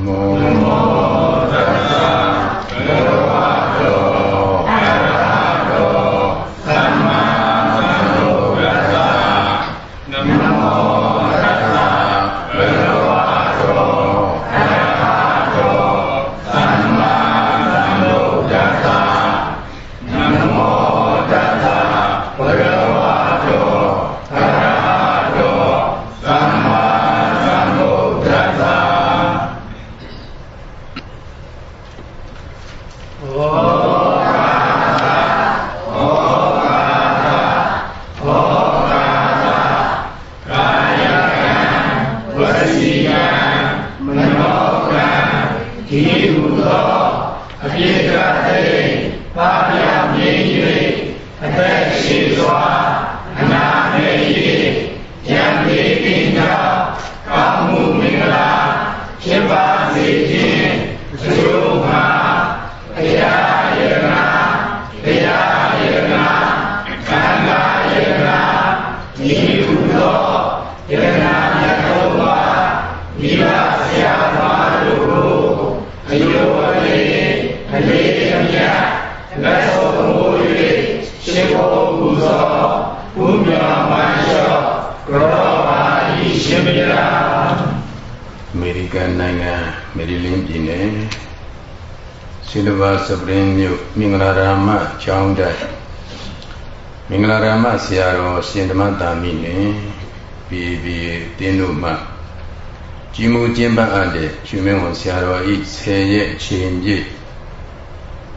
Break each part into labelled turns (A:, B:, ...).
A: Namo Thank you. ဆရာတော်ရှင်ဓမ္မတာမိနဲ့ပြည်ပြည်တင်းတို့မှကြီးမှုကျင်းပအပ်တဲ့ရှင်မင်းဝန်ဆရာတော်ဤဆယ်ရဲ့အချိန်ပြည့်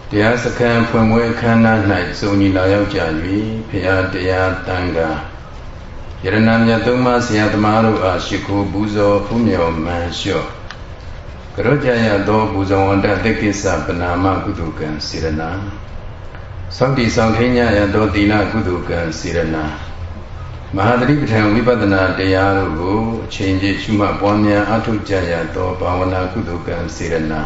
A: တရားစခန်းဖွင့်ပွဲခမ်းနား၌စုံညီလာရောက်ကြ၍ဖရာတရားတန်ခါယရဏမြတ်သုံးပါးဆရာသမားတို့အားရှိခိုးပူဇော်ဖူးမြော်မှန်လျှော့ ကရောကြရသောပူဇော်ဝန္တသက္ကိစ္စပနာမကုသကံစေရနာသောတိဆောင်ထိညရသောသီလကုသိုလ်ကံစေရနာမဟာသတိပဋ္ဌာန်ဝိပဿနာတရားတို့ကိုအချိန်ကြီးရှုမှတ်ပွားများအထုကြရသောဘာဝနာကုသိုလ်ကံစေရနာ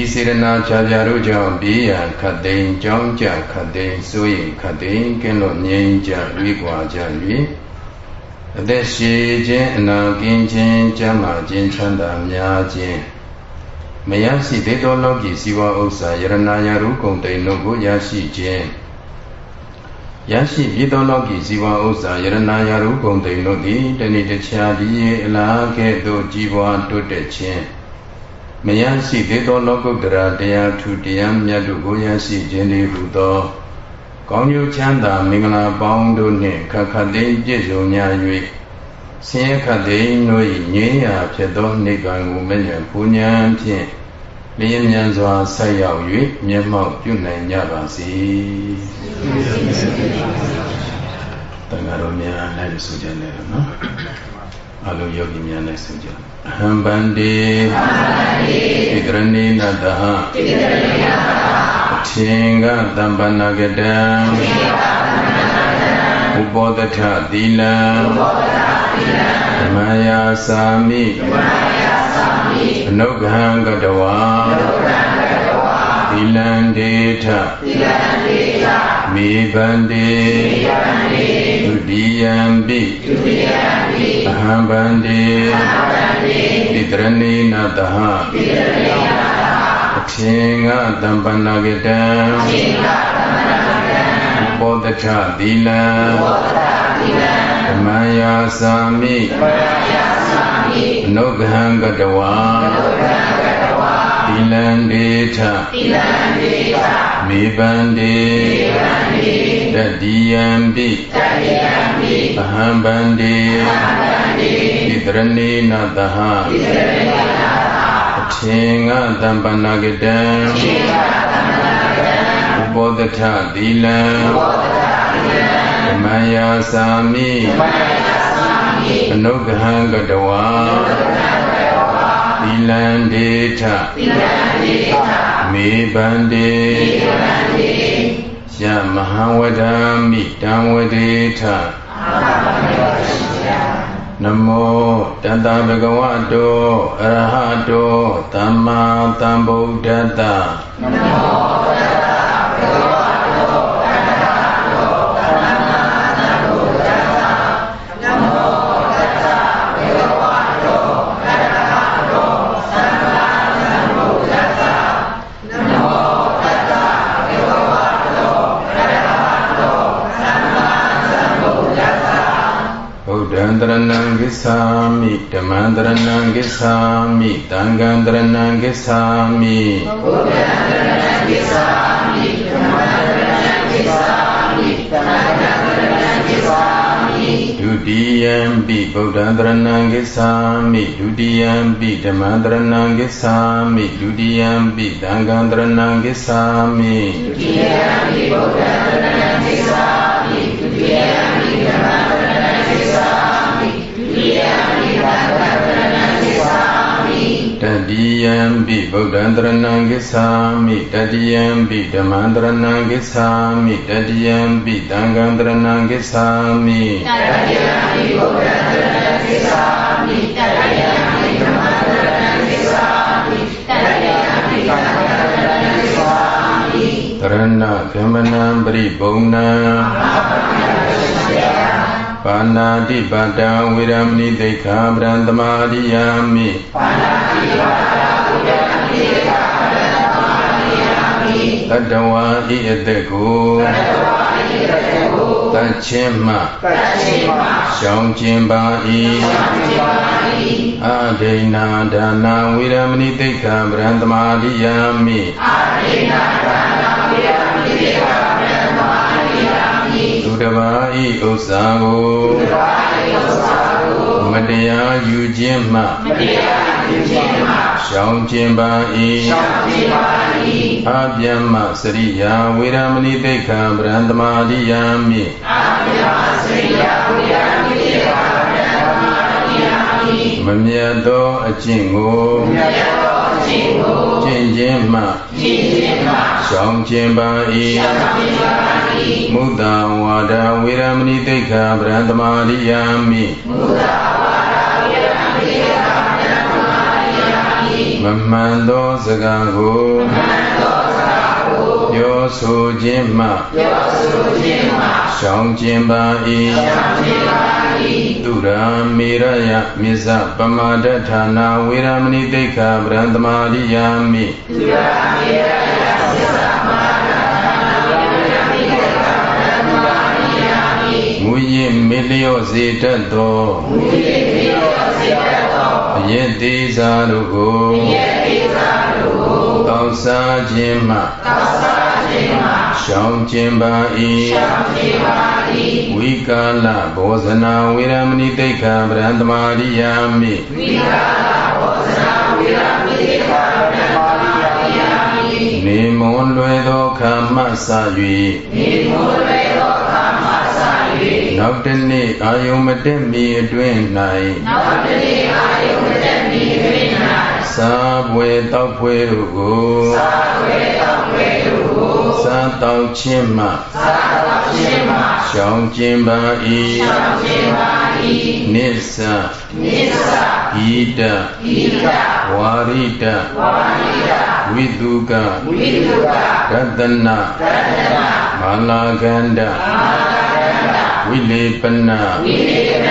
A: ဤစေရနာခြားခြားတို့ကြောင့်ပြေးရန်ခတ်သိမ်းကြောင်းကြခတ်သိမ်းစိုးရင်ခတ်သိမ်းကင်းလို့ငြိမ်းကြဝိကွာကြ၍ အသက်ရှိခြင်းအနာကင်းခြင်းကျမ်းမာခြင်းချမ်းသာများခြင်းမရရှိသေးသောလောကီစီဝါဥစ္စာယရနာယရုကုံတိန်တို့ကိုရရှိခြင်းရရှိပြီးသောလောကီစီဝါဥစ္စာယရနာယရုကုံတိန်တို့သည်တဏိတခြားပြီးအလားကဲ့သို့ကြီးပွားတိုးတက်ခြင်းမရရှိသေးသောလောကုတ္တရာတရားထူတရားမြတ်တို့ကိုရရှိခြင်းတွေဟူသော ကောင်းကျိုးချမ်းသာမင်္ဂလာပေါင်းတို့နှင့်ခက်ခတ်သိပြည့်စုံကြ၍ဆင်းရဲခတ်သိတို့၏ငြိမ်းရာဖြစ်သောနိဗ္ဗာန်ကိုမဲ့ရပူညာဖြင့်လျင်မြန်စွာဆက်ရောက်၍မျက်မှောက်ပြုနိုင်ကြပါစေတန်ဃာတော်များလည်းဆိုကြတယ်နော်အလုံးယောဂီများလည်းဆိုကြအဟံဗန္တိဣတရဏိနတဟဣတရဏိနတဟ အထင်ကတမ္ပနာကတံဥပောတထသီလံဥပောတထသီလံဓမ္မယာသာမိဓမ္မယာအနုဂဟံကတဝါသီလံဒေထသီလံဒေထမေဗန္တိမေဗန္တိဒုတိယံပိဒုတိယံပိအဟံဗန္တိအဟံဗန္တိတိတရဏိနတဟတိတရဏိနတဟ အချင်းကတမ္ပနာကတံအချင်းကတမ္ပနာကတံဘောဓထသီလံဘောဓထသီလံဓမ္မယာသာမိဓမ္မယာသာမိအနုဂဟံကတဝါအနုဂဟံကတဝါသီလံဒေထသီလံဒေထမေဗန္တိမေဗန္တိတတိယံပိတတိယံပိအဟံဗန္တိအဟံဗန္တိဣတရဏိနတဟဣတရဏိနတဟ အထင်္ဂတမ္ပနာကတံအထင်္ဂတမ္ပနာကတံဥပောတထသီလံဥပောတထသီလံဓမ္မယာသာမိဓမ္မယာသာမိအနုဂဟံကတဝါအနုဂဟံကတဝါသီလံဒေထသီလံဒေထမေဗန္တိမေဗန္တိယမဟာဝဒာမိတံဝဒေထ နမောတတဗကဝတောအရဟတောသမ္မာသမ္ဗုဒ္ဓတ္တနမော တရဏံဂစ္ဆာမိသံဃံတရဏံဂစ္ဆာမိဒုတိယံပိဗုဒ္ဓံတရဏံဂစ္ဆာမိဒုတိယံပိဓမ္မံတရဏံဂစ္ဆာမိဒုတိယံပိသံဃံတရဏံဂစ္ဆာမိဒုတိယံပိဗုဒ္ဓံတရဏံဂစ္ဆာမိဒုတိယံ တတိယံပိဗုဒ္ဓံတရဏံဂစ္ဆာမိတတိယံပိဓမ္မံတရဏံဂစ္ဆာမိတတိယံပိသံဃံတရဏံဂစ္ဆာမိတတိယံပိဗုဒ္ဓံတရဏံဂစ္ဆာမိတတိယံပိဓမ္မံတရဏံဂစ္ဆာမိတတိယံပိသံဃံတရဏံဂစ္ဆာမိတရဏကမ္မနံပရိဘုံနံပါဏာတိပါတံဝေရမဏိသိက္ခာပရံသမာရိယာမိပါဏာတိပါတံဝေရမဏိသိက္ခာပရံသမာရိယာမိတတဝါဤအသက်ကို တတဝါဤအသက်ကိုတတ်ချင်းမှတတ်ချင်းမှရှောင်ကျင်ပါ၏ရှောင်ကျင်ပါ၏အာဒိဏဒါနာဝေရမဏိသိက္ခာပရံသမာရိယာမိအာဒိဏဒါနာဝေရမဏိသိက္ခာပရံသမာရိယာမိသူတပါဤဥစ္စာကိုသူတပါဤဥစ္စာကို မတရားယူခြင်းမှမတရားယူခြင်းမှရှောင်ခြင်းပါ၏ရှောင်ခြင်းပါ၏အပြမစရိယာဝေရမဏိသိက္ခာပရံသမာရိယာမိအပြမစရိယာဝေရမဏိသိက္ခာပရံသမာရိယာမိမမြတ်သောအကျင့်ကိုမမြတ်သောအကျင့်ကိုကျင့်ခြင်းမှကျင့်ခြင်းမှရှောင်ခြင်းပါ၏ရှောင်ခြင်းပါ၏မုဒ္ဒဝါဒဝေရမဏိသိက္ခာပရံသမာရိယာမိမုဒ္ဒ မိမမှန်သောစကားကိုမမှန်သောစကားကိုပြောဆိုခြင်းမှပြောဆိုခြင်းမှရှောင်ခြင်းပါ၏ရှောင်ခြင်းပါ၏သူရာမေရယမြစ္ဆပမာဒဌာနာဝေရမဏိသိက္ခာပရံသမာရိယာမိသူရာမေရယမြစ္ဆပမာဒဌာနာဝေရမဏိသိက္ခာပရံသမာရိယာမိမူရင်းမေလျော့စေတတ်သောမူရင်းမေလျော့စေတတ်သောအ ယက်သေးစားတို့ကိုအယက်သေးစားတို့ကိုတောက်စားခြင်းမှတောက်စားခြင်းမှရှောင်ခြင်းပါ၏ရှောင်ခြင်းပါ၏ဝိကာလဘောဇနာဝေရမဏိတိခာဗရံသမာရိယာမိဝိကာလဘောဇနာဝေရမဏိတိခာဗရံသမာရိယာမိနေမွန်လွယ်သောခါမှစ၍နေမွန်လွယ်သောခါမှစ၍နောက်တနေ့အာယုံမတက်မီအတွင်း၌နောက်တနေ့အာယုံ မတက်မီအတွင်း၌သာပွေတောက်ဖွေတို့ကိုသာပွေတောက်ဖွေတို့ကိုသာတောက်ခြင်းမှသာတောက်ခြင်းမှရှောင်ခြင်းပါ၏ရှောင်ခြင်းပါ၏နိစ္စနိစ္စဣဒဣဒဝါရိတဝါရိတဝိတုကဝိတုကရတနာရတနာမာလာကန္တမာလာကန္တ ဝိလေပနဝိလေပန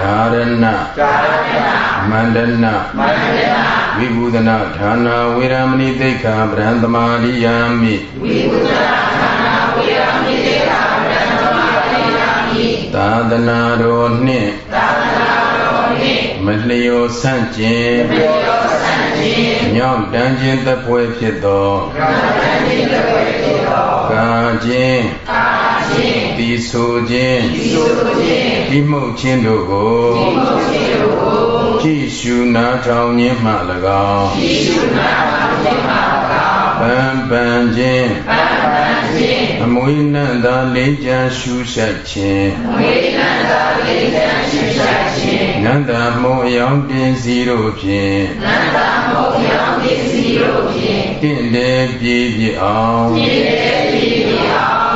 A: ဓာရဏဓာရဏမန္တနာမန္တနာဝိဘူဒနာဌာနာဝေရမဏိသိက္ခာပရံသမာရိယာမိဝိဘူဒနာဌာနာဝေရမဏိသိက္ခာပရံသမာရိယာမိသာသနာတော်နှင့်သာသနာတော်နှင့်မလျောဆန့်ကျင်မလျောဆန့်ကျင်ညောင်းတန်းခြင်းသပွဲဖြစ်သောညောင်းတန်းခြင်းသပွဲဖြစ်သောကာခြင်းကာ ခြင်းတိဆိုခြင်းတိဆိုခြင်းဒီမှုခြင်းတို့ကိုဒီမှုခြင်းတို့ကိုကြည်ရှုနာထောင်ခြင်းမှ၎င်းကြည်ရှုနာထောင်ခြင်းမှ၎င်းပန်ပန်ခြင်းပန်ပန်ခြင်းအမွေနန္တာလေးချမ်းရှုရှိုက်ခြင်းအမွေနန္တာလေးချမ်းရှုရှိုက်ခြင်းနန္တာမောအယောင်တင်စီတို့ဖြင့်နန္တာမောအယောင်တင်စီတို့ဖြင့်တင့်တယ်ပြေပြအောင်တင့်တယ်ပြေပြ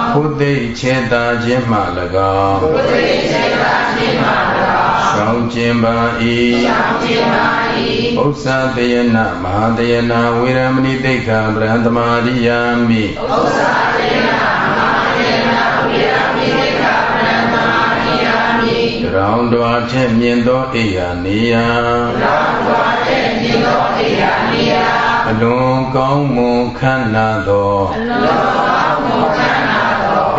A: အောင်ဘုသိချေတာခြင်းမှ၎င်းဘုသိချေတာခြင်းမှ၎င်းရှောင်းခြင်းပါ၏ရှောင်းခြင်းပါ၏ဥစ္စာတယနာမဟာတယနာဝေရမဏိတိခာဗရံသမာရိယာမိဥစ္စာတယနာမဟာတယနာဝေရမဏိတိခာဗရံသမာရိယာမိရောင်တော်ထက်မြင်သောအိယာနေယရောင်တော်ထက်မြင်သောအိယာနေယအလွန်ကောင်းမွန်ခန္ဓာသောအလွန်ကောင်းမွန်ခန္ဓာ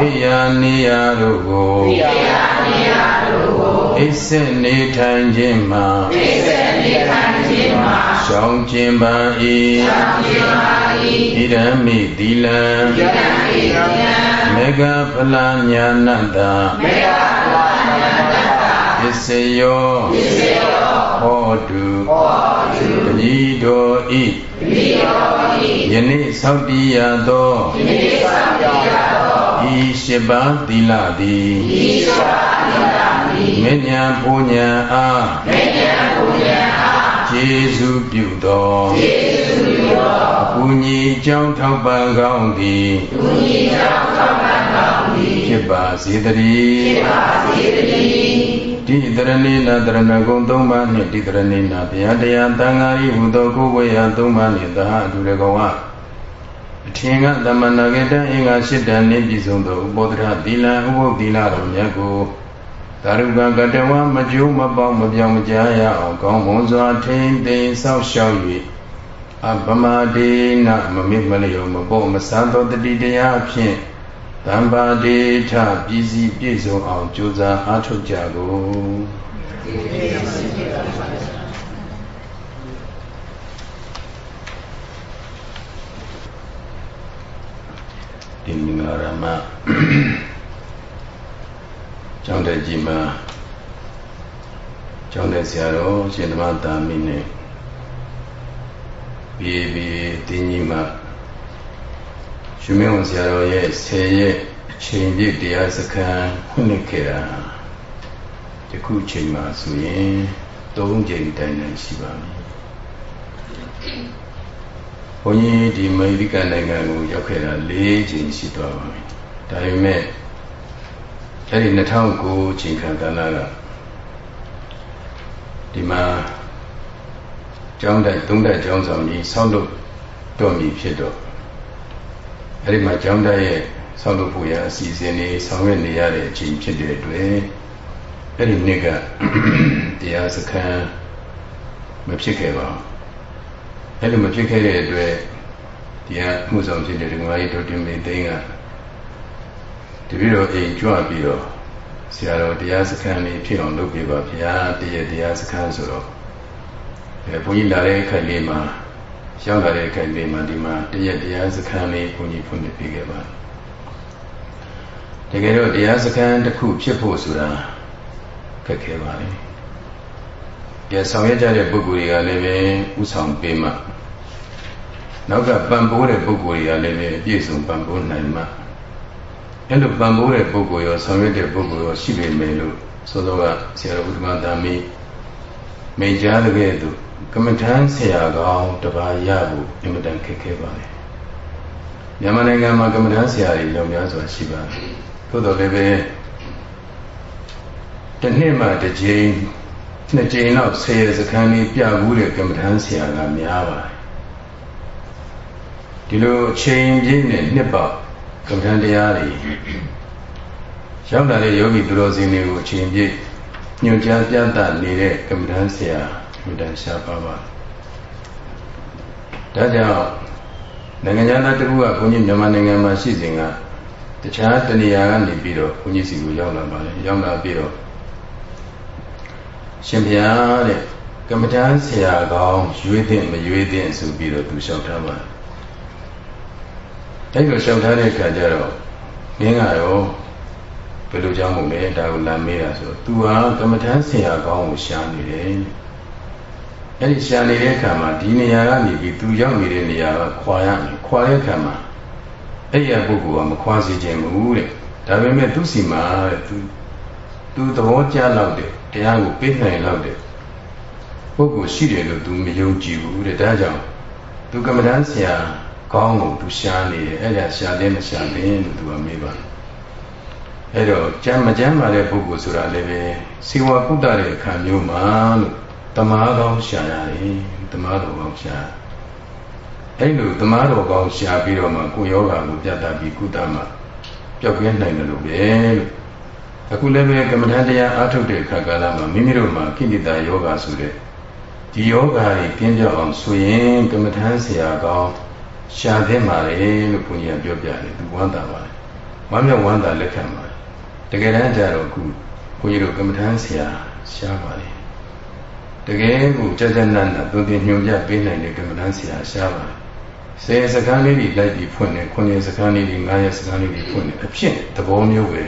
A: အိယာနေယတို့ကိုအိယာနေယတို့ကိုအိဆက်နေထိုင်ခြင်းမှာ
B: အိဆက်နေထိုင်ခြင်းမှာ
A: ရှောင်းခြင်းပါ၏
B: ရှောင်းခြင်းပါ၏
A: ဣရမိသီလံဣ
B: ရမိသီလံ
A: မေဃဖလညာနတ္တ
B: မေဃဖလညာနတ္တ
A: ပစ္စယော
B: ပစ္စယော
A: ဟောတု
B: ဟောတု
A: တတိတော်ဤ
B: တတိတော်ဤ
A: ယနေ့သောတိယသော
B: ယနေ့သောတိယသော
A: ဤရှိပါသီလသည်
B: ဤရှိပါသီလသည်
A: မေညာပူညာအား
B: မေညာပူညာအား
A: ကျေစုပြုသော
B: ကျေစုပြုသော
A: အကူညီကြောင်းထောက်ပံ့ကောင်းသည်
B: အကူညီကြောင်းထောက်ပံ့ကောင်းသည်
A: ဖြစ်ပါစေတ
B: ည်းဖြစ်ပါစေတည်း
A: ဒီတရဏိနာတရဏဂုံ၃ပါးနှင့်ဒီတရဏိနာဘုရားတရားတန်ဃာဤဟူသောကိုယ်ဝေယ၃ပါးနှင့်သဟအတူတကော အထင်ကသမဏဂတအင်္ဂါ၈တန်နှင့်ပြည့်စုံသောဥပောဒရသီလဥပုပ်သီလတော်မြတ်ကိုသာရုကကတဝမကျိုးမပေါမပြောင်းမကြားရအောင်ကောင်းမွန်စွာထိမ့်သိမ်းဆောက်ရှောက်၍အပမဒေနမမိမလျောမပေါ့မဆန်းသောတတိတရားဖြင့်တမ္ပါဒေထပြည်စည်းပြည့်စုံအောင်ကြိုးစားအားထုတ်ကြကုန် ဒီမင်္ဂလာရမကျောင်းတက်ကြီးမှာကျောင်းတက်ဆရာတော်ရှင်သမတာမင်းနဲ့ပြည်ပြည်တင်းကြီးမှာရှင်မင်းဝန်ဆရာတော်ရဲ့10ရက်အချိန်ပြည့်တရားစခန်းဖွင့်လှစ်ခဲ့တာဒီခုချိန်မှာဆိုရင်3ချိန်တိုင်တိုင်ရှိပါပြီ ဘုန်းကြီးဒီအမေရိကန်နိုင်ငံကိုရောက်ခဲ့တာ၄ချိန်ရှိသွားပါပြီဒါပေမဲ့အဲ့ဒီ2009ချိန်ခံကာလကဒီမှာကျောင်းတိုက်သုံးတိုက်ကျောင်းဆောင်ကြီးဆောက်လုပ်တော်မူဖြစ်တော့အဲ့ဒီမှာကျောင်းတိုက်ရဲ့ဆောက်လုပ်ဖို့ရအစီအစဉ်တွေဆောင်ရွက်နေရတဲ့အချိန်ဖြစ်တဲ့အတွက်အဲ့ဒီနှစ်ကတရားစခန်းမဖြစ်ခဲ့ပါဘူး အဲ့လိုမဖြစ်ခဲ့တဲ့အတွက်တရားမှုဆောင်ဖြစ်တဲ့ဒီမှာရေးတော်တင်မေသိန်းကတပည့်တော်အိမ်ကြွပြီးတော့ဆရာတော်တရားစခန်းလေးဖြစ်အောင်လုပ်ပြပါဗျာတည့်ရတရားစခန်းဆိုတော့အဲဘုန်းကြီးလာတဲ့အခါလေးမှာရောက်လာတဲ့အခါလေးမှာဒီမှာတည့်ရတရားစခန်းလေးဘုန်းကြီးဖွင့်ပြခဲ့ပါတကယ်တော့တရားစခန်းတစ်ခုဖြစ်ဖို့ဆိုတာခက်ခဲပါလေ။ ကြဆောင်ရကြတဲ့ပုဂ္ဂိုလ်တွေကလည်းပဲဥဆောင်ပေးမှနောက်ကပံ့ပိုးတဲ့ပုဂ္ဂိုလ်တွေကလည်းပဲအပြည့်စုံပံ့ပိုးနိုင်မှအဲ့လိုပံ့ပိုးတဲ့ပုဂ္ဂိုလ်ရောဆောင်ရွက်တဲ့ပုဂ္ဂိုလ်ရောရှိပေမယ်လို့ဆိုတော့ကဆရာတော်ဘုဒ္ဓမာသာမိမိန်ကြားတဲ့ကဲ့သို့ကမ္မထမ်းဆရာကောင်းတပါးရဖို့အင်မတန်ခက်ခဲပါလေမြန်မာနိုင်ငံမှာကမ္မထမ်းဆရာတွေရောများစွာရှိပါတယ်သို့တော်လည်းပဲတစ်နှစ်မှတစ်ကြိမ် နှစ်ကြိမ်လောက်ဆယ်ရစခန်းလေးပြဘူးတဲ့ကမ္မထမ်းဆရာကများပါတယ်ဒီလိုအချိန်ပြည့်နဲ့နှစ်ပေါကမ္မထမ်းတရားတွေရောက်လာတဲ့ယောဂီသူတော်စင်တွေကိုအချိန်ပြည့်ညွှန်ကြားပြသနေတဲ့ကမ္မထမ်းဆရာမြတ်တန်ရှားပါပါဒါကြောင့်နိုင်ငံသားတခုကဘုန်းကြီးမြန်မာနိုင်ငံမှာရှိစဉ်ကတခြားတနေရာကနေပြီးတော့ဘုန်းကြီးစီကိုရောက်လာပါလေရောက်လာပြီးတော့ ရှင်ဘုရားတဲ့ကမ္မဋ္ဌာန်းဆရာကောင်းရွေးတဲ့မရွေးတဲ့ဆိုပြီးတော့သူလျှောက်ထားပါအဲ့လိုလျှောက်ထားတဲ့အခါကျတော့မင်းကရောဘယ်လိုကြောင့်မို့လဲဒါကိုလမ်းမေးတာဆိုတော့ तू ဟာကမ္မဋ္ဌာန်းဆရာကောင်းကိုရှာနေတယ်အဲ့ဒီရှာနေတဲ့အခါမှာဒီနေရာကနေပြီး तू ရောက်နေတဲ့နေရာကခွာရမယ်ခွာတဲ့အခါမှာအဲ့ရပုဂ္ဂိုလ်ကမခွာစေခြင်းဘူးတဲ့ဒါပေမဲ့သူစီမှာတဲ့ तू तू သဘောကျလောက်တဲ့ တရားကိုပိတ်နိုင်လောက်တဲ့ပုဂ္ဂိုလ်ရှိတယ်လို့သူမယုံကြည်ဘူးတဲ့ဒါကြောင့်သူကမ္မဋ္ဌာန်းဆရာကောင်းကိုသူရှားနေတယ်အဲ့ဒါရှားတယ်မရှားတယ်လို့သူကမေးပါအဲ့တော့ကြမ်းမကြမ်းပါတဲ့ပုဂ္ဂိုလ်ဆိုတာလည်းပဲစေဝါကုတတဲ့အခါမျိုးမှာလို့တမားကောင်းရှာရတယ်တမားတော်ကောင်းရှာအဲ့လိုတမားတော်ကောင်းရှာပြီးတော့မှကိုယောဂါကိုပြတ်တတ်ပြီးကုတမှာပြောက်ကင်းနိုင်တယ်လို့ပဲလို့ အခုလည်းပဲကမ္မဋ္ဌာန်းတရားအားထုတ်တဲ့အခါကာလမှာမိမိတို့မှာကိလေသာယောဂဆိုတဲ့ဒီယောဂါတွေပြင်းပြောက်အောင်ဆိုရင်ကမ္မဋ္ဌာန်းဆရာကောင်းရှာသင့်ပါလေလို့ဘုန်းကြီးကပြောပြတယ်သူဝမ်းသာပါတယ်ဝမ်းမြောက်ဝမ်းသာလက်ခံပါတယ်တကယ်တမ်းကျတော့အခုဘုန်းကြီးတို့ကမ္မဋ္ဌာန်းဆရာရှားပါလေတကယ်ကိုကြကြနတ်နတ်သူတင်ညွှန်ပြပေးနိုင်တဲ့ကမ္မဋ္ဌာန်းဆရာရှားပါလေဆယ်စကားလေးတွေလိုက်ပြီးဖွင့်တယ်ခုနှစ်စကားလေးတွေငါးရက်စကားလေးတွေဖွင့်တယ်အဖြစ်သဘောမျိုးပဲ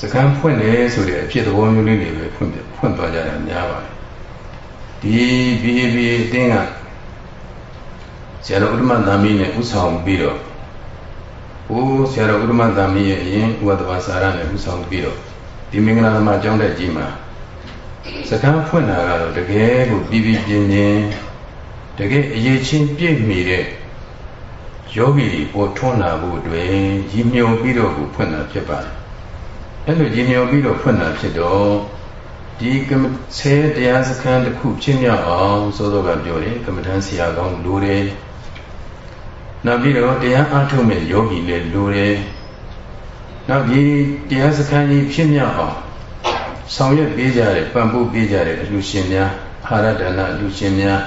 A: စကားဖွင့်တယ်ဆိုတဲ့အဖြစ်သဘောမျိုးလေးတွေပဲဖွင့်ဖွင့်သွားကြတာများပါတယ်ဒီ BAB အတင်းကဆရာတော်ဥဒ္ဓမသာမီးနဲ့ဥဆောင်ပြီးတော့ဟိုဆရာတော်ဥဒ္ဓမသာမီးရဲ့အရင်ဥပဒဘာစာရနဲ့ဥဆောင်ပြီးတော့ဒီမင်္ဂလာသမကျောင်းတဲ့ကြီးမှာစကားဖွင့်တာကတော့တကယ်ကိုပြီးပြီးပြင်းပြင်းတကယ်အရေးချင်းပြည့်မီတဲ့ယောဂီတွေပေါ်ထွန်းလာဖို့အတွက်ရည်မြော်ပြီးတော့ကိုဖွင့်တာဖြစ်ပါတယ် အဲ့လိုရည်မြော်ပြီးတော့ဖွင့်တာဖြစ်တော့ဒီကမ္မဆဲတရားစခန်းတစ်ခုဖြစ်မြောက်အောင်ဆိုတော့ကပြောတယ်ကမ္မထမ်းဆရာကောင်းလိုတယ်နောက်ပြီးတော့တရားအားထုတ်မဲ့ယောဂီလည်းလိုတယ်နောက်ဒီတရားစခန်းကြီးဖြစ်မြောက်အောင်ဆောင်ရွက်ပေးကြတဲ့ပံ့ပိုးပေးကြတဲ့အလူရှင်များအာရဒနာအလူရှင်များ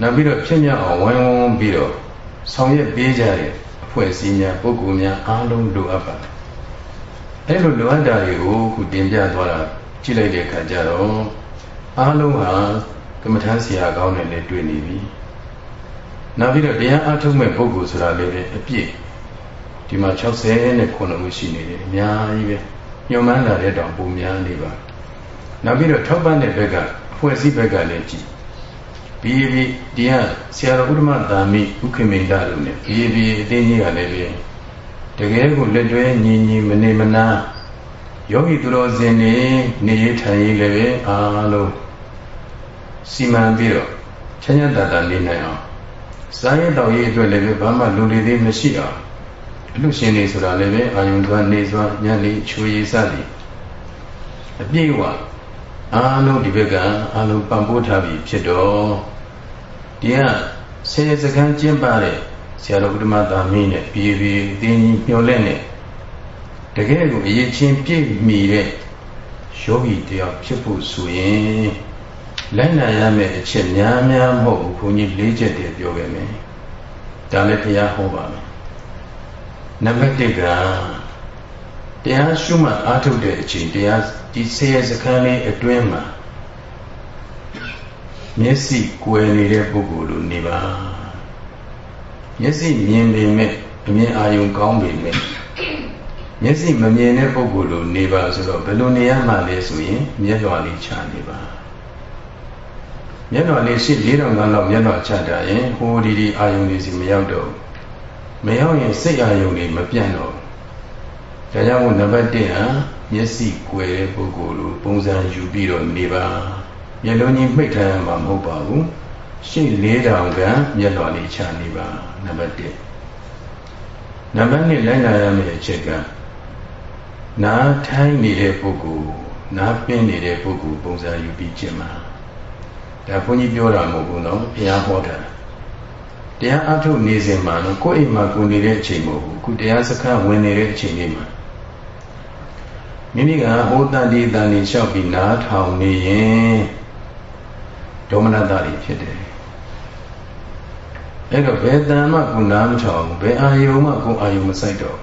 A: နောက်ပြီးတော့ဖြစ်မြောက်အောင်ဝိုင်းဝန်းပြီးတော့ဆောင်ရွက်ပေးကြတဲ့အဖွဲ့အစည်းများပုဂ္ဂိုလ်များအားလုံးလိုအပ်ပါတယ် အဲလိုလိုအပ်တာတွေကိုခုတင်ပြသွားတာကြည့်လိုက်တဲ့အခါကျတော့အားလုံးဟာကမ္မထမ်းဆရာကောင်းနဲ့လည်းတွေ့နေပြီနောက်ပြီးတော့တရားအားထုတ်မဲ့ပုဂ္ဂိုလ်ဆိုတာလည်းပဲအပြည့်ဒီမှာ60နဲ့9ဦးရှိနေတယ်အများကြီးပဲညွန်မှန်းလာတဲ့တောင်ပုံများနေပါနောက်ပြီးတော့ထောက်ပံ့တဲ့ဘက်ကအဖွဲ့အစည်းဘက်ကလည်းကြည့်ဘီဘီဒီဟာဆရာတော်ဥဒ္ဓမသာမိဥခိမိန်တာလို့ ਨੇ ဘီဘီအတင်းကြီးကလည်းပဲ တကယ်ကိုလက်တွဲညီညီမနေမနာယောဂီသူတော်စင်နေနေရထိုင်ရေးလည်းပဲအားလုံးစီမံပြီးတော့ချမ်းသာတာနေနိုင်အောင်စားရတော့ရေးအတွက်လည်းပဲဘာမှလူတွေသေးမရှိအောင်အလူရှင်တွေဆိုတာလည်းပဲအာယုံသွားနေစွာညနေချွေရည်စသည်အပြည့်ဝအားလုံးဒီဘက်ကအားလုံးပံ့ပိုးထားပြီးဖြစ်တော့ဒီကဆယ်စကန်းကျင်းပတဲ့ ဆရာတော်ဘုဒ္ဓမသာမင်းနဲ့ပြည်ပြည်အင်းကြီးမျောလဲနဲ့တကယ်ကိုအရေးချင်းပြည့်မီတဲ့ယောဂီတယောက်ဖြစ်ဖို့ဆိုရင်လက်နာရမယ့်အချက်များများမဟုတ်ဘူးခွန်ကြီး၄ချက်တည်းပြောခဲ့မယ်ဒါလည်းတရားဟောပါမယ်နံပါတ်1ကတရားရှုမှတ်အားထုတ်တဲ့အချိန်တရားဒီဆယ်စခန်းလေးအတွင်းမှာမျက်စိကွယ်နေတဲ့ပုဂ္ဂိုလ်လိုနေပါ မျက်စိမြင်ပေမဲ့အမြင်အာရုံကောင်းပေမဲ့မျက်စိမမြင်တဲ့ပုဂ္ဂိုလ်လိုနေပါဆိုတော့ဘယ်လိုနေရမှလဲဆိုရင်မျက်လွှာလေးချနေပါမျက်လွှာလေးရှိ၄000လောက်မျက်လွှာချတာရင်ဟိုဒီဒီအာယုန်လေးစီမရောက်တော့မရောက်ရင်စိတ်အာယုန်လေးမပြန့်တော့ဒါကြောင့်မို့နံပါတ်1ဟာမျက်စိကွယ်တဲ့ပုဂ္ဂိုလ်လိုပုံစံယူပြီးတော့နေပါမျက်လုံးကြီးမှိတ်ထားရမှာမဟုတ်ပါဘူး ရှေ့၄000ကမျက်လွှာလေးချနေပါနံပါတ်1နံပါတ်2လိုက်လာရမယ့်အချက်ကနားထိုင်းနေတဲ့ပုဂ္ဂိုလ်နားပင်းနေတဲ့ပုဂ္ဂိုလ်ပုံစံယူပြီးကျင့်မှာဒါဘုန်းကြီးပြောတာမဟုတ်ဘူးနော်ဘုရားဟောတာတရားအထုတ်နေစဉ်မှာတော့ကိုယ့်အိမ်မှာကိုယ်နေတဲ့အချိန်မဟုတ်ဘူးခုတရားစခန်းဝင်နေတဲ့အချိန်လေးမှာမိမိကဟောတန်ဒီတန်ဒီလျှောက်ပြီးနားထောင်နေရင်ဒေါမနတတွေဖြစ်တယ် အဲ့တော့ဘယ်တန်မှကိုနားမထောင်ဘူးဘယ်အာယုံမှကိုအာယုံမစိုက်တော့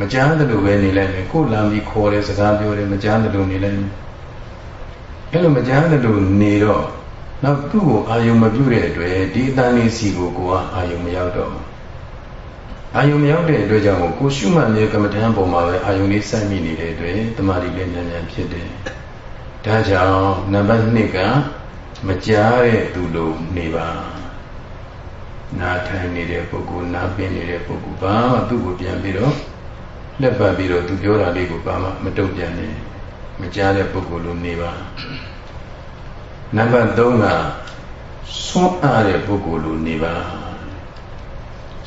A: မကြားတယ်လို့ပဲနေလိုက်မယ်ကိုလာပြီးခေါ်တယ်စကားပြောတယ်မကြားတယ်လို့နေလိုက်မယ်အဲ့လိုမကြားတယ်လို့နေတော့နောက်သူ့ကိုအာယုံမပြုတဲ့အတွက်ဒီအတန်လေးစီကိုကိုကအာယုံမရောက်တော့အာယုံမရောက်တဲ့အတွက်ကြောင့်ကိုရှုမှတ်မြေကမ္မထမ်းပုံမှာပဲအာယုံလေးစိုက်မိနေတဲ့အတွက်တမာရီလည်းမြန်မြန်ဖြစ်တယ်ဒါကြောင့်နံပါတ်2ကမကြားတဲ့သူလိုနေပါ နားထိုင်နေတဲ့ပုဂ္ဂိုလ်နားပင်နေတဲ့ပုဂ္ဂိုလ်ဘာမှသူ့ကိုပြန်ပြီးတော့လက်ပတ်ပြီးတော့သူပြောတာလေးကိုဘာမှမတုံ့ပြန်နဲ့မကြားတဲ့ပုဂ္ဂိုလ်လိုနေပါနံပါတ်3ကဆွမ်းအားတဲ့ပုဂ္ဂိုလ်လိုနေပါ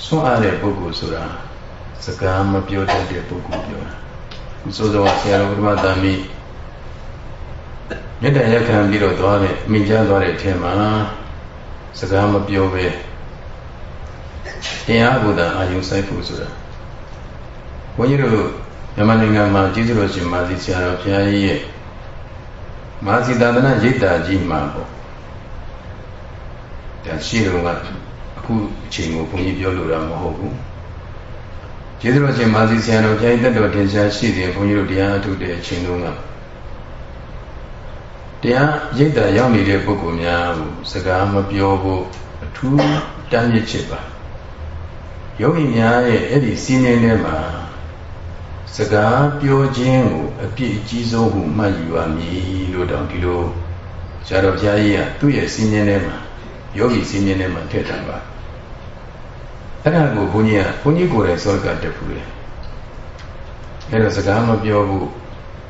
A: ဆွမ်းအားတဲ့ပုဂ္ဂိုလ်ဆိုတာစကားမပြောတတ်တဲ့ပုဂ္ဂိုလ်ပြောတာဆိုတော့ဆရာတော်ဘုရားတာမီမေတ္တာရက်ခံပြီးတော့သွားတဲ့မိကြားသွားတဲ့အထက်မှာစကားမပြောပဲ တရားဘုရားအာယုစိုက်ဖို့ဆိုတာဘုန်းကြီးတို့မြန်မာနိုင်ငံမှာကျေးဇူးတော်ရှင်မာသီဆရာတော်ဘုရားကြီးရဲ့မာစီသာသနာရိပ်တာကြီးမှာပေါ့ဒါရှိတော့ကအခုအချိန်ကိုဘုန်းကြီးပြောလို့တော့မဟုတ်ဘူးကျေးဇူးတော်ရှင်မာစီဆရာတော်ဘုရားကြီးတက်တော်တင်ရှားရှိတယ်ဘုန်းကြီးတို့တရားအထုတဲ့အချိန်တုန်းကတရားရိတ်တာရောက်နေတဲ့ပုဂ္ဂိုလ်များကိုစကားမပြောဖို့အထူးတမ်းမြစ်ချစ်ပါ ယောဂီများရဲ့အဲ့ဒီစီးနေထဲမှာစကားပြောခြင်းကိုအပြည့်အကြီးဆုံးဟုမှတ်ယူရမည်လို့တောင်ဒီလိုဆရာတော်ဘုရားကြီးကသူ့ရဲ့စီးနေထဲမှာယောဂီစီးနေထဲမှာထည့်ထားပါအဲ့ဒါကိုဘုန်းကြီးကဘုန်းကြီးကိုယ်တိုင်စောကတက်ဖူးတယ်အဲ့တော့စကားမပြောဘူး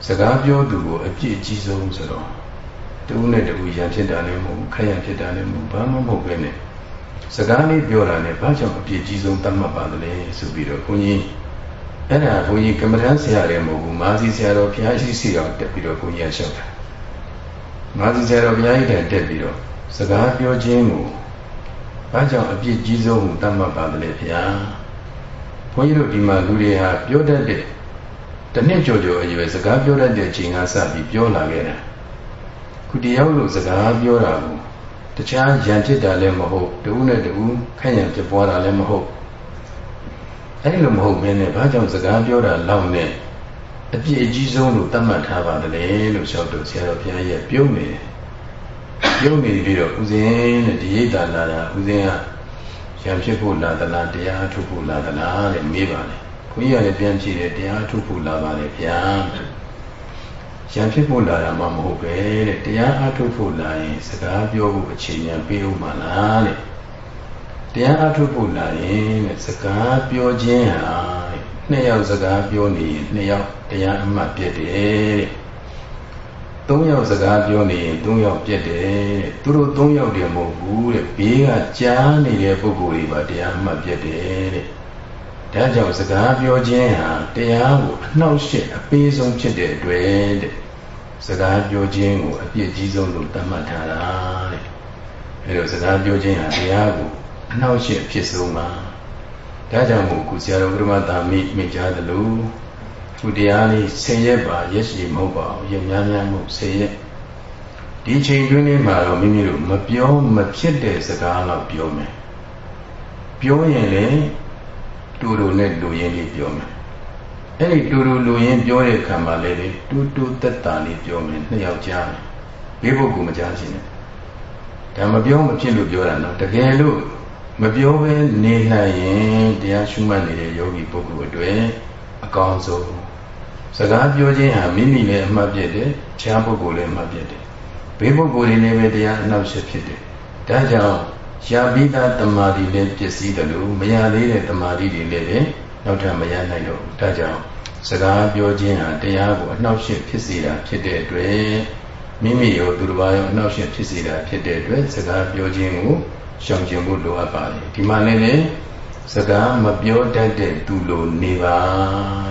A: စကားပြောသူကိုအပြည့်အကြီးဆုံးဆိုတော့တူနဲ့တူရန်ဖြစ်တာလည်းမဟုတ်ဘူးခက်ရန်ဖြစ်တာလည်းမဟုတ်ဘာမှမဟုတ်ပဲနဲ့ စကားလေးပြောတာနဲ့ဘာကြောင့်အပြည့်ကြီးဆုံးတတ်မှတ်ပါသလဲဆိုပြီးတော့ဘုန်းကြီးအဲ့ဒါဘုန်းကြီးကမ္မဋ္ဌာန်းဆရာလည်းမဟုတ်ဘူးမာစီဆရာတော်ဘုရားရှိစီတော်တက်ပြီးတော့ဘုန်းကြီးကလျှောက်တာမာစီဆရာတော်ဘုရားကြီးတက်တက်ပြီးတော့စကားပြောခြင်းကိုဘာကြောင့်အပြည့်ကြီးဆုံးတတ်မှတ်ပါသလဲဘုရားဘုန်းကြီးတို့ဒီမှာလူတွေဟာပြောတတ်တဲ့တနည်းကြော်ကြော်အရွယ်စကားပြောတတ်တဲ့ချိန်ကစပြီးပြောလာခဲ့တာခုတယောက်လို့စကားပြောတာကို တခြားရံဖြစ်တာလည်းမဟုတ်တူနဲ့တူခက်ရံဖြစ်ပွားတာလည်းမဟုတ်အဲ့လိုမဟုတ်ဘဲနဲ့ဘာကြောင့်စကားပြောတာလောက်နဲ့အပြည့်အကြီးဆုံးလို့သတ်မှတ်ထားပါတယ်လို့ရှောက်တော့ဆရာတော်ဘုရားရဲ့ပြုံးနေတယ်ပြုံးနေပြီးတော့ဦးဇင်းတဲ့ဒီရိတ်တာလာတာဦးဇင်းကရံဖြစ်ဖို့လာသလားတရားထုတ်ဖို့လာသလားတဲ့မေးပါလေခွင့်ရလည်းပြန်ဖြေတယ်တရားထုတ်ဖို့လာပါလေဗျာ ရံဖြစ်ဖို့လာတာမှမဟုတ်ပဲတဲ့တရားအထုတ်ဖို့လာရင်စကားပြောဖို့အချိန်ဉာဏ်ပေးဦးမှာလားတဲ့တရားအထုတ်ဖို့လာရင်တဲ့စကားပြောခြင်းဟာနှစ်ယောက်စကားပြောနေရင်နှစ်ယောက်တရားအမှတ်ပြည့်တယ်တဲ့သုံးယောက်စကားပြောနေရင်သုံးယောက်ပြည့်တယ်တဲ့သူတို့သုံးယောက်တည်းမဟုတ်ဘူးတဲ့ဘေးကကြားနေတဲ့ပုဂ္ဂိုလ်တွေပါတရားအမှတ်ပြည့်တယ်တဲ့ဒါကြောင့်စကားပြောခြင်းဟာတရားကိုအနှောက်အယှက်အပေးဆုံးဖြစ်တဲ့အတွက်တဲ့ စကားပြောခြင်းကိုအပြည့်ကြီးဆုံးလို့သတ်မှတ်ထားတာတဲ့အဲလိုစကားပြောခြင်းဟာတရားကိုအနှောက်အယှက်ဖြစ်ဆုံးပါဒါကြောင့်မို့ကုဆရာတော်ဘုရားသာမိမိကြားသလိုခုတရားလေးဆင်ရက်ပါရက်ရှိမဟုတ်ပါဘူးရများများမှုဆင်ရက်ဒီချိန်တွင်းလေးမှာတော့မိမိတို့မပြောမဖြစ်တဲ့စကားတော့ပြောမယ်ပြောရင်လည်းတူတူနဲ့လူရင်းလေးပြောမယ် အဲ့ဒီတူတူလူရင်းပြောတဲ့ခံမှာလည်းတူတူတက်တာလေးပြောမယ်နှစ်ယောက်ကြားမယ်ဘေးပုဂ္ဂိုလ်မကြားခြင်းနဲ့ဒါမပြောမဖြစ်လို့ပြောတာနော်တကယ်လို့မပြောဘဲနေနိုင်ရင်တရားရှုမှတ်နေတဲ့ယောဂီပုဂ္ဂိုလ်အတွက်အကောင်းဆုံးစကားပြောခြင်းဟာမိမိလည်းအမှတ်ပြတယ်ခြားပုဂ္ဂိုလ်လည်းအမှတ်ပြတယ်ဘေးပုဂ္ဂိုလ်တွေလည်းပဲတရားအနှောက်အယှက်ဖြစ်တယ်ဒါကြောင့်ရှားပြီးသားတမာတိလည်းပစ္စည်းတယ်လို့မရသေးတဲ့တမာတိတွေလည်း နောက်ထပ်မရနိုင်တော့ဘူးဒါကြောင့်စကားပြောခြင်းဟာတရားကိုအနှောက်အယှက်ဖြစ်စေတာဖြစ်တဲ့အတွက်မိမိရောသူတစ်ပါးရောအနှောက်အယှက်ဖြစ်စေတာဖြစ်တဲ့အတွက်စကားပြောခြင်းကိုရှောင်ကျဉ်ဖို့လိုအပ်ပါတယ်ဒီမှာလည်းလေစကားမပြောတတ်တဲ့သူလိုနေပါ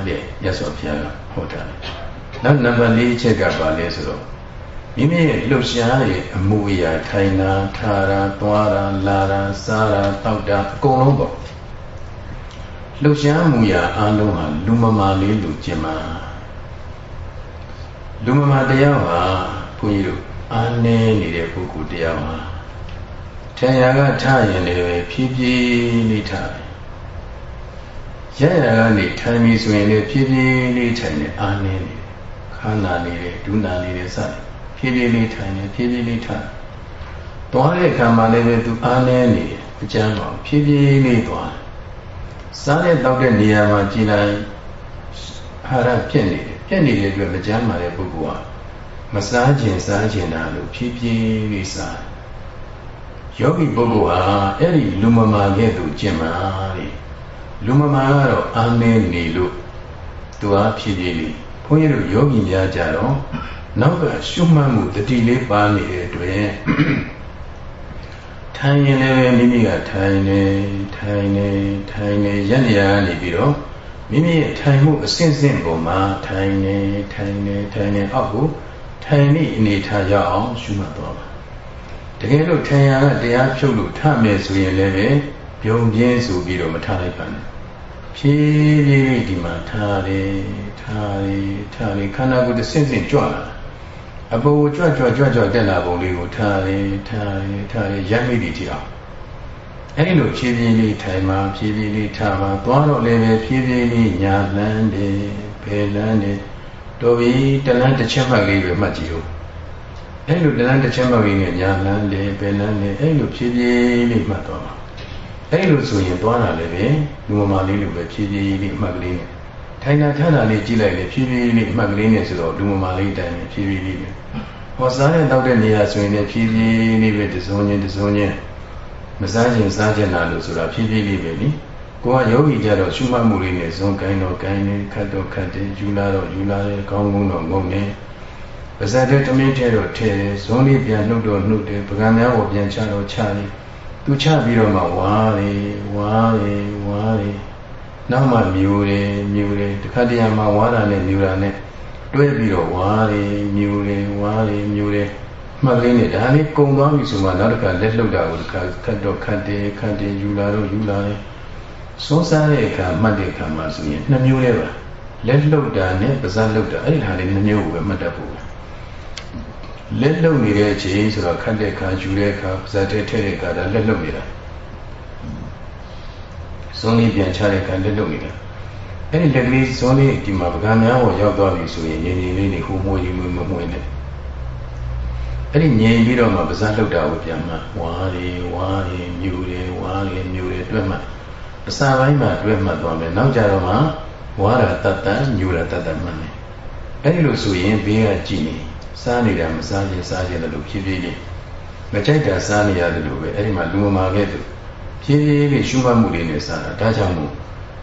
A: တဲ့ရသော်ဘုရားကဟောတာနောက်နံပါတ်၄ချက်ကပါလဲဆိုတော့မိမိရဲ့လှုပ်ရှားရဲ့အမှုအရာထိုင်တာထားတာသွားတာလာတာစားတာတောက်တာအကုန်လုံးပေါ့ လှုပ်ရှားမှုရာအလုံးဟာလူမမာလေးလူကျင်မာလူမမာတရားဟာဘုန်းကြီးတို့အားနည်းနေတဲ့ပုဂ္ဂိုလ်တရားဟာထင်ရကထားရင်လည်းဖြည်းဖြည်းလေးထားတယ်ရရကနေထိုင်ပြီဆိုရင်လည်းဖြည်းဖြည်းလေးထိုင်နေအားနည်းနေခန္ဓာနေတယ်ဒုနာနေတယ်စတယ်ဖြည်းဖြည်းလေးထိုင်နေဖြည်းဖြည်းလေးထားသွားတဲ့ခံမှလည်းပဲသူအားနည်းနေတယ်အကျမ်းပါဖြည်းဖြည်းလေးသွား စားတဲ့တောက်တဲ့နေရာမှာကြည်လိုက်အာရပြက်နေတယ်ပြက်နေတဲ့အတွက်မကျမ်းပါတဲ့ပုဂ္ဂိုလ်ကမစားခြင်းစားခြင်းတာလို့ဖြည်းဖြည်းလေးစားယောဂီပုဂ္ဂိုလ်ဟာအဲ့ဒီလူမမာကဲ့သို့ကျင့်ပါတဲ့လူမမာကတော့အာမင်းနေလို့သူအားဖြည်းဖြည်းလေးဘုန်းကြီးတို့ယောဂီများကြတော့နောက်ကရှုမှတ်မှုတတိလေးပါနေတဲ့အတွက် ထိုင်ရင်လည်းမိမိကထိုင်နေထိုင်နေထိုင်နေရနေရနေပြီးတော့မိမိရဲ့ထိုင်မှုအစဉ်စဉ်ပုံမှာထိုင်နေထိုင်နေထိုင်နေအောက်ကိုထိုင်နေအနေထားရအောင်ရှုမှတ်သွားပါတကယ်လို့ထိုင်ရကတရားဖြုတ်လို့ထမယ်ဆိုရင်လည်းပဲပြုံပြင်းဆိုပြီးတော့မထားလိုက်ပါနဲ့ဖြည်းဖြည်းဒီမှာထားတယ်ထားတယ်ထားတယ်ခန္ဓာကိုယ်တစ်ဆင့်ဆင့်ကြွလာ အပေါ်ကိုကြွကြွကြွကြွတက်လာပုံလေးကိုထားတယ်ထားတယ်ထားတယ်ရမိတိတိအောင်အဲ့ဒီလိုဖြည်းဖြည်းလေးထိုင်မှဖြည်းဖြည်းလေးထားမှသွားတော့လည်းပဲဖြည်းဖြည်းလေးညာလန်းတယ်ဘယ်လန်းတယ်တော်ပြီတလန်းတစ်ချက်မှတ်လေးပဲမှတ်ကြည့်ဦးအဲ့လိုတလန်းတစ်ချက်မဝင်နဲ့ညာလန်းလေဘယ်လန်းလေအဲ့လိုဖြည်းဖြည်းလေးမှတ်သွားမှာအဲ့လိုဆိုရင်သွားတာလည်းပဲလူမမာလေးလိုပဲဖြည်းဖြည်းလေးမှတ်ကလေးနဲ့ ထိုင်တာထားတာလေးကြည့်လိုက်လေဖြည်းဖြည်းလေးမှတ်ကလေးနဲ့ဆိုတော့လူမမာလေးအတိုင်းဖြည်းဖြည်းလေးပဲဟောစားတဲ့တောက်တဲ့နေရာဆိုရင်လည်းဖြည်းဖြည်းလေးပဲတစုံချင်းတစုံချင်းမစားခြင်းစားခြင်းလားလို့ဆိုတာဖြည်းဖြည်းလေးပဲလीကိုကယောဂီကြတော့ရှုမှတ်မှုလေးနဲ့ဇွန်ကိုင်းတော့ကိုင်းနေခတ်တော့ခတ်တယ်ယူလာတော့ယူလာတယ်ကောင်းကုန်းတော့ငုံနေပါဇက်တဲ့တမင်းထဲတော့ထဲတယ်ဇွန်လေးပြန်နှုတ်တော့နှုတ်တယ်ပကံများကိုပြန်ချတော့ချတယ်သူချပြီးတော့မှဝါတယ်ဝါတယ်ဝါတယ် နောက်မှမြူတယ်မြူတယ်တခါတည်းမှဝါတာနဲ့မြူတာနဲ့တွဲပြီးတော့ဝါတယ်မြူတယ်ဝါတယ်မြူတယ်မှတ်ကလေးနဲ့ဒါလေးကုံသွားပြီဆိုမှနောက်တစ်ခါလက်လှုပ်တာကိုတစ်ခါခတ်တော့ခတ်တယ်ခတ်တယ်ယူလာတော့ယူလာတယ်စွန်းစားတဲ့အခါမှတ်တဲ့အခါမှာဆိုရင်နှစ်မျိုးလေးပါလက်လှုပ်တာနဲ့ပါးစပ်လှုပ်တာအဲ့ဒီဟာလေးနှစ်မျိုးကိုပဲမှတ်တတ်ဖို့လက်လှုပ်နေတဲ့အချိန်ဆိုတော့ခတ်တဲ့အခါယူတဲ့အခါပါးစပ်ထဲထည့်တဲ့အခါဒါလက်လှုပ်နေတာ စွန်းလေးပြန်ချတဲ့အခါလက်လှုပ်နေတာအဲ့ဒီလက်ကလေးစွန်းလေးဒီမှာပကံများကိုရောက်သွားပြီဆိုရင်ငြိမ်ငြိမ်လေးနေဟိုမွေးကြီးမွေးမမွေးနဲ့အဲ့ဒီငြိမ်ပြီးတော့မှပါးစပ်လှုပ်တာကိုပြန်မှဝါးရီဝါးရီမြူတယ်ဝါးရီမြူတယ်တွက်မှအစာပိုင်းမှာတွဲမှတ်သွားမယ်နောက်ကြတော့မှဝါရတတ္တညူရတတ္တမှတ်မယ်အဲ့ဒီလိုဆိုရင်ဘေးကကြည်နေစားနေတာမစားရင်စားရင်လည်းဖြည်းဖြည်းလေးမကြိုက်တာစားနေရတယ်လို့ပဲအဲ့ဒီမှာလူမမာခဲ့သူ ဖြည်းဖြည်းလေးရှုမှတ်မှုလေးနဲ့စားတာဒါကြောင့်မို့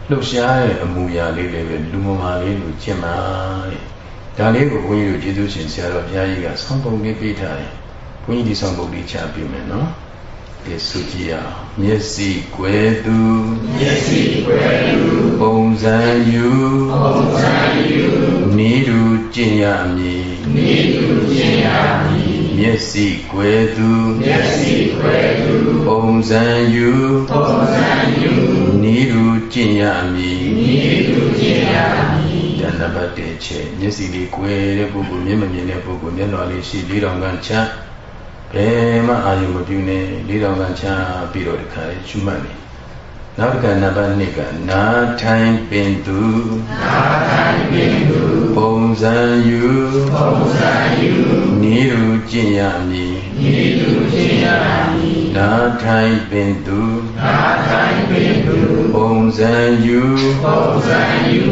A: လှုပ်ရှားတဲ့အမူအရာလေးတွေပဲလူမမာလေးလို့ကျင့်ပါတဲ့ဒါလေးကိုဘုန်းကြီးတို့ကျေးဇူးရှင်ဆရာတော်ဘုရားကြီးကဆောင်းပုံလေးပေးထားတယ်ဘုန်းကြီးဒီဆောင်းပုံလေးချပြမယ်နော်ကဲဆိုကြည့်ရအောင်မျက်စိကွယ်သူ
B: မျက်စိကွယ်သူ
A: ပုံစံယူ
B: ပုံစံယူ
A: နိဒုကျင့်ရမည်
B: နိဒုကျင့်ရမည်
A: မျက်စိကွယ်သူ
B: မျက်စိကွယ်သူ
A: ပုံစံယူ
B: ပုံစံယူ
A: နိဒုကျင့်ရမည်
B: နိဒုကျင့်ရမည်
A: ဒါနံပါတ်1ချက်မျက်စိလေးကွယ်တဲ့ပုဂ္ဂိုလ်မျက်မမြင်တဲ့ပုဂ္ဂိုလ်မျက်နှာလေးရှိလေးတောင်ကချမ်းဘယ်မှအာရုံမပြုနဲ့လေးတော်ကချပြီးတော့ဒီခါလေးရှုမှတ်နေ နောက်တစ်ခါနံပါတ်2ကနာထိုင်ပင်သူ
B: နာထိုင်ပင်သူ
A: ပုံစံယူ
B: ပုံစံယူ
A: နိရုကျင့်ရမည်
B: နိရုကျင့်ရမည်
A: နာထိုင်ပင်သူ
B: နာထိုင်ပင်သူ
A: ပုံစံယူ
B: ပုံစံယူ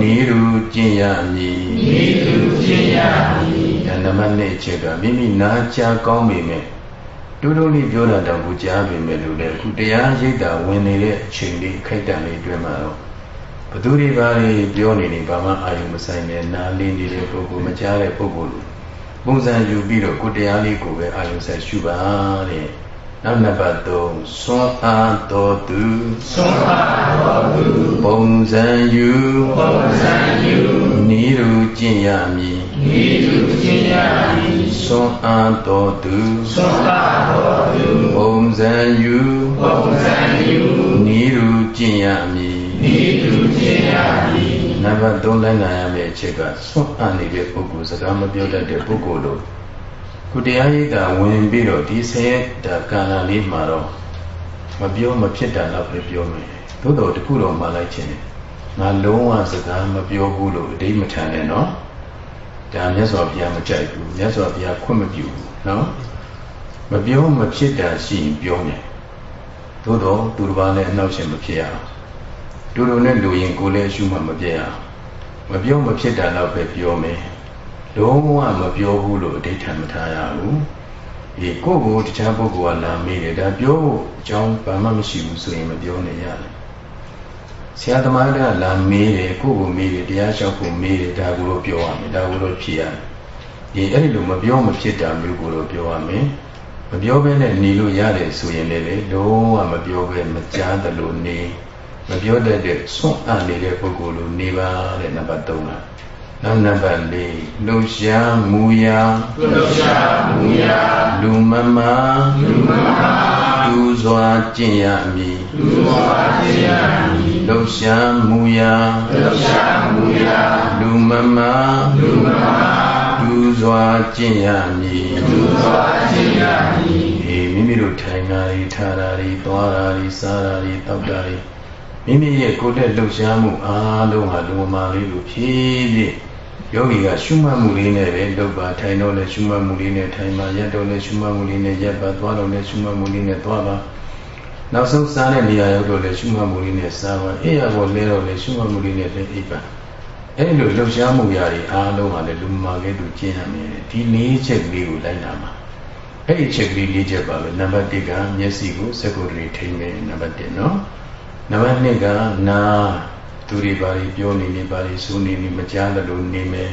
A: နိရုကျင့်ရမည်
B: နိရုကျင့်ရမည်
A: နံပါတ်1ချက်ကမိမိနာကြားကောင်းပေမဲ့ တူတူလေးပြောတာတော့ကိုကြားပေမဲ့လို့လေအခုတရားရိပ်တာဝင်နေတဲ့အချိန်လေးခိုက်တန်လေးတွေ့မှာတော့ဘသူတွေပါလေပြောနေနေဘာမှအာရုံမဆိုင်နဲ့နားလေးနေတဲ့ပုဂ္ဂိုလ်မကြားတဲ့ပုဂ္ဂိုလ်လိုပုံစံယူပြီးတော့ကိုတရားလေးကိုပဲအာရုံစိုက်ရှုပါတဲ့နောက်နံပါတ်3သွန်အားတော်သူ
B: သွန်အားတော်သူ
A: ပုံစံယူ
B: ပုံစံယူ
A: နိရုကျင့်ရမည်
B: နိရုကျင့်ရမည်
A: သွန်အားတော်သူ
B: သွန်အားတော်သူ
A: ပုံစံယူ
B: ပုံစံယူ
A: နိရုကျင့်ရမည်
B: နိရုကျင့်ရမည်
A: နံပါတ်3လိုက်နိုင်ရမယ့်အချက်ကသွန်အားနေတဲ့ပုဂ္ဂိုလ်စကားမပြောတတ်တဲ့ပုဂ္ဂိုလ်တို့ခုတရားရိပ်တာဝင်ပြီးတော့ဒီဆယ်ဒါကာလလေးမှာတော့မပြောမဖြစ်တာတော့ပဲပြောမယ်သို့တော်တခုတော့မှလိုက်ခြင်းငါလုံးဝစကားမပြောဘူးလို့အတိတ်မထန်နဲ့နော် ဒါမြတ်စွာဘုရားမကြိုက်ဘူးမြတ်စွာဘုရားခွင့်မပြုဘူးနော်မပြောမဖြစ်တာရှိရင်ပြောမယ်သို့တော်သူတစ်ပါးနဲ့အနှောက်အယှက်မဖြစ်ရအောင်တူတူနဲ့လူရင်ကိုယ်လည်းအရှုမှမပြည့်အောင်မပြောမဖြစ်တာတော့ပဲပြောမယ်လုံးဝမပြောဘူးလို့အဋ္ဌာမထားရဘူးဒီကိုယ့်ကိုတခြားပုဂ္ဂိုလ်ကလာမေးတယ်ဒါပြောဖို့အကြောင်းဘာမှမရှိဘူးဆိုရင်မပြောနဲ့ရတယ် ဆရာသမားကလာမေးတယ်ကိုယ့်ကိုမေးတယ်တရားလျှောက်ဖို့မေးတယ်ဒါကိုတော့ပြောရမယ်ဒါကိုတော့ဖြေရတယ်ဒီအဲ့ဒီလိုမပြောမဖြစ်တာမျိုးကိုတော့ပြောရမယ်မပြောဘဲနဲ့နေလို့ရတယ်ဆိုရင်လည်းလုံးဝမပြောဘဲမကြားသလိုနေမပြောတတ်တဲ့ဆွန့်အပ်နေတဲ့ပုဂ္ဂိုလ်လိုနေပါတဲ့နံပါတ်3ကနောက်နံပါတ်၄လှရှားမူရာ
B: လှရှားမူရာ
A: လူမမ
B: လူမမ
A: လူစွာကျင့်ရမည်
B: လူစွာကျင့်ရမည်
A: လှရှားမူရာ
B: လှရှားမူရာ
A: လူမမ
B: လူမမ
A: လူစွာကျင့်ရမည်
B: လူစွာကျင့်ရမည်
A: အေးမိမိတို့ထိုင်တာတွေထားတာတွေသွားတာတွေစားတာတွေတောက်တာတွေမိမိရဲ့ကိုယ်တဲ့လှုပ်ရှားမှုအားလုံးဟာလူမမာလေးလိုဖြည်းဖြည်း ယောဂီကရှုမှတ်မှုလေးနဲ့ပဲလုပ်ပါထိုင်တော့လဲရှုမှတ်မှုလေးနဲ့ထိုင်ပါရက်တော့လဲရှုမှတ်မှုလေးနဲ့ရက်ပါသွားတော့လဲရှုမှတ်မှုလေးနဲ့သွားပါနောက်ဆုံးစားတဲ့နေရာရောက်တော့လဲရှုမှတ်မှုလေးနဲ့စားပါအေးရပေါ်လဲတော့လဲရှုမှတ်မှုလေးနဲ့လဲအိပ်ပါအဲ့ဒီလိုလှုပ်ရှားမှုရာတွေအားလုံးကလည်းလူမာကဲတူကျင့်ရမယ်ဒီလေးချက်ကလေးကိုလိုက်နာမှာအဲ့ဒီချက်ကလေးလေးချက်ပါပဲနံပါတ်1ကမျက်စိကိုစက္ကူတွေထိမယ်နံပါတ်1နော်နံပါတ်2ကနာ သူတွေပါပြီးပြောနေနေပါပြီးစူးနေနေမကြားသလိုနေမယ်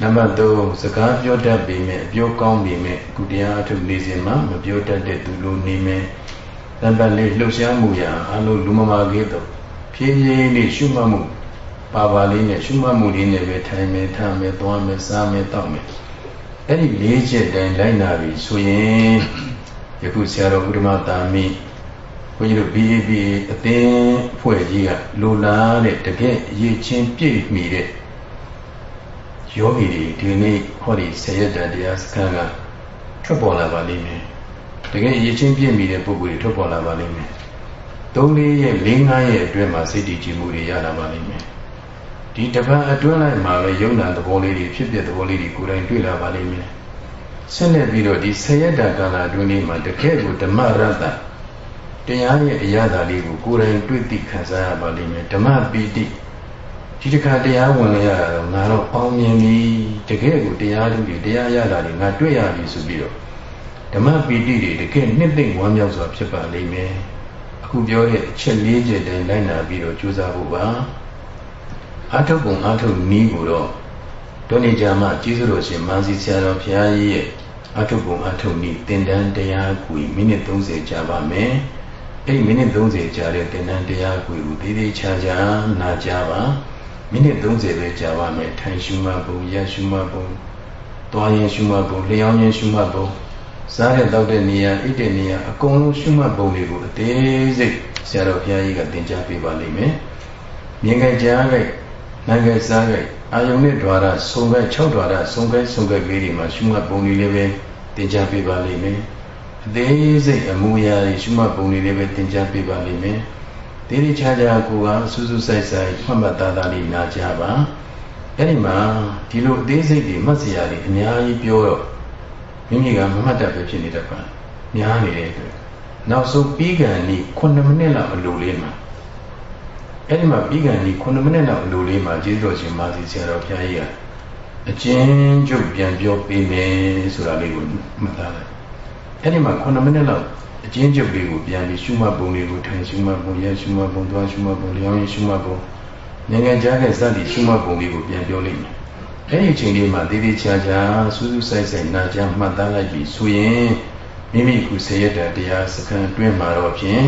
A: နံပါတ်3စကားပြောတတ်ပေမဲ့အပြောကောင်းပေမဲ့ကုတရားအထုနေစဉ်မှာမပြောတတ်တဲ့သူလိုနေမယ်နံပါတ်4လှုပ်ရှားမှုရာအလုံးလူမမာကြီးတော့ဖြည်းဖြည်းလေးရှုမှတ်မှုပါပါလေးနဲ့ရှုမှတ်မှုလေးနဲ့ပဲထိုင်မယ်ထားမယ်သွားမယ်စားမယ်တောက်မယ်အဲ့ဒီလေးချက်တိုင်းလိုက်နာပြီဆိုရင်ယခုဆရာတော်ဘုဒ္ဓမတာမိဘု န်းကြီးတို့ BAB အသင်းအဖွဲ့ကြီးကလိုလားတဲ့တကယ်အရေးချင်းပြည့်မီတဲ့ယောဂီတွေဒီနေ့ဟောဒီဆရတတရားစခန်းကထွက်ပေါ်လာပါလိမ့်မယ်တကယ်အရေးချင်းပြည့်မီတဲ့ပုဂ္ဂိုလ်တွေထွက်ပေါ်လာပါလိမ့်မယ်၃လေးရဲ့၄၅ရဲ့အတွင်းမှာစိတ်တည်ကြည်မှုတွေရလာပါလိမ့်မယ်ဒီတပတ်အတွင်းလိုက်မှာပဲယုံနာသဘောလေးတွေဖြစ်ဖြစ်သဘောလေးတွေကိုယ်တိုင်တွေ့လာပါလိမ့်မယ်ဆက်လက်ပြီးတော့ဒီဆရတကာလအတွင်းလေးမှာတကယ်ကိုဓမ္မရတ္တ တရားရဲ့အရာသာလေးကိုကိုယ်တိုင်တွေ့သိခံစားရပါလိမ့်မယ်ဓမ္မပီတိဒီတစ်ခါတရားဝင်ရတာတော့ငါတော့အောင်မြင်ပြီတကယ်ကိုတရားလူတွေတရားရတာတွေငါတွေ့ရပြီဆိုပြီးတော့ဓမ္မပီတိတွေတကယ်နှစ်သိမ့်ဝမ်းမြောက်စွာဖြစ်ပါလိမ့်မယ်အခုပြောတဲ့အချက်၄ချက်တိုင်လိုက်နာပြီးတော့ကြိုးစားဖို့ပါအာထုတ်ပုံအာထုတ်နီးကိုတော့ဒုနေကြမှာကျေးဇူးတော်ရှင်မန်းစီဆရာတော်ဘုရားကြီးရဲ့အာထုတ်ပုံအာထုတ်နီးတင်တန်းတရားကိုမိနစ်30ကြာပါမယ် အဲ့ဒီမိနစ်30ကြာတဲ့တင်တန်းတရားကိုသေးသေးချာချာနာကြပါမိနစ်30ပဲကြာပါမယ်ထိုင်ရှုမှတ်ပုံရရှုမှတ်ပုံသွားရင်ရှုမှတ်ပုံလျှောင်းရင်ရှုမှတ်ပုံစားတဲ့တောက်တဲ့နေရာအိတ်တဲ့နေရာအကုန်လုံးရှုမှတ်ပုံတွေကိုအသေးစိတ်ဆရာတော်ဘုရားကြီးကသင်ကြားပေးပါလိမ့်မယ်မြင်ကြကြားကြနိုင်ငံစားကြအာယုန်နဲ့ द्वार ဆုံပဲ6 द्वार ဆုံပဲဆုံပဲလေးတွေမှာရှုမှတ်ပုံတွေလည်းပဲသင်ကြားပေးပါလိမ့်မယ် အသေးစိတ်အမူအရာတွေရှုမှတ်ပုံတွေလည်းပဲသင်ကြားပေးပါလိမ့်မယ်တိတိကျကျကိုကစူးစူးဆိုင်ဆိုင်မှတ်မှတ်သားသားလေးနားကြပါအဲ့ဒီမှာဒီလိုအသေးစိတ်တွေမှတ်စရာတွေအများကြီးပြောတော့မိမိကမမှတ်တတ်ပဲဖြစ်နေတတ်ပါများနေတဲ့အတွက်နောက်ဆုံးပြီးကန်ဒီ9မိနစ်လောက်အလိုလေးမှာအဲ့ဒီမှာပြီးကန်ဒီ9မိနစ်လောက်အလိုလေးမှာကျေးဇူးတော်ရှင်မာစီဆရာတော်ဘုရားကြီးကအကျဉ်းချုပ်ပြန်ပြောပေးမယ်ဆိုတာလေးကိုမှတ်သားလိုက် အဲ့ဒီမှာ9မိနစ်လောက်အကျဉ်းချုပ်လေးကိုပြန်ပြီးရှုမှတ်ပုံလေးကိုထိုင်ရှုမှတ်ပုံရရှုမှတ်ပုံသွားရှုမှတ်ပုံလျောင်းရရှုမှတ်ပုံနိုင်ငံခြားကစသည်ရှုမှတ်ပုံလေးကိုပြန်ပြောလိမ့်မယ်အဲ့ဒီအချိန်လေးမှာတည်တည်ချာချာစူးစူးဆိုင်ဆိုင်နာကြားမှတ်သားလိုက်ပြီးဆိုရင်မိမိခုဆေရတဲ့တရားစခန်းတွင်းမှာတော့ဖြင့်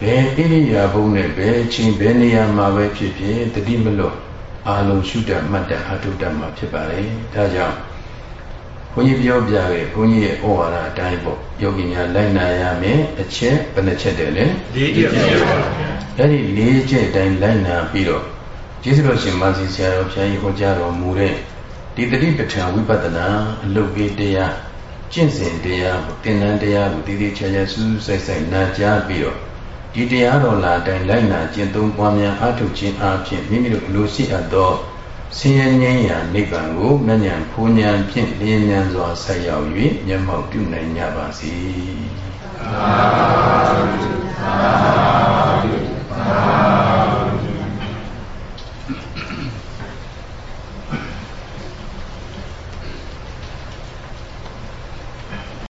A: ဘယ်ဣရိယာပုနဲ့ဘယ်ချိန်ဘယ်နေရာမှာပဲဖြစ်ဖြစ်တတိမလွတ်အာလုံးရှုတတ်မှတ်တတ်အထုတတ်မှာဖြစ်ပါလေဒါကြောင့် ဘုန်းကြီးပြောပြခဲ့ဘုန်းကြီးရဲ့ဩဝါဒအတိုင်းပေါ့ယောဂီများလိုက်နာရမယ်အချက်ဘယ်နှချက်တည်းလဲ
B: ၄ချက်ပါဗျာ
A: အဲ့ဒီ၄ချက်တိုင်းလိုက်နာပြီးတော့ကျေးဇူးတော်ရှင်မဆီဆရာတော်ဘုရားကြီးဟောကြားတော်မူတဲ့ဒီတတိပဋ္ဌာန်ဝိပဿနာအလုတ်ကြီးတရားကျင့်စဉ်တရားသင်္นานတရားကိုတည်တည်ချာချာစူးစူးဆိုင်ဆိုင်နာကြားပြီးတော့ဒီတရားတော်လာတိုင်းလိုက်နာကျင့်သုံးပွားများအားထုတ်ခြင်းအပြင်မိမိတို့လူရှိအပ်သော ဆင်းရဲငြိမ်းရာနိဗ္ဗာန်ကိုမညံဖူးညံဖြင့်လျင်မြန်စွာဆက်ရောက်၍မျက်မှောက်ပြုနိုင်ကြပါစေ။သာသာသာသာ